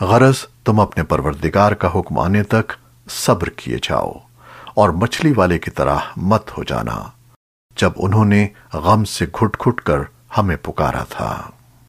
غرض، تم اپنے پروردگار کا حکم آنے تک صبر کیے جاؤ اور مچھلی والے کی طرح مت ہو جانا۔ جب انہوں نے غم سے گھٹ گھٹ کر ہمیں پکارا تھا۔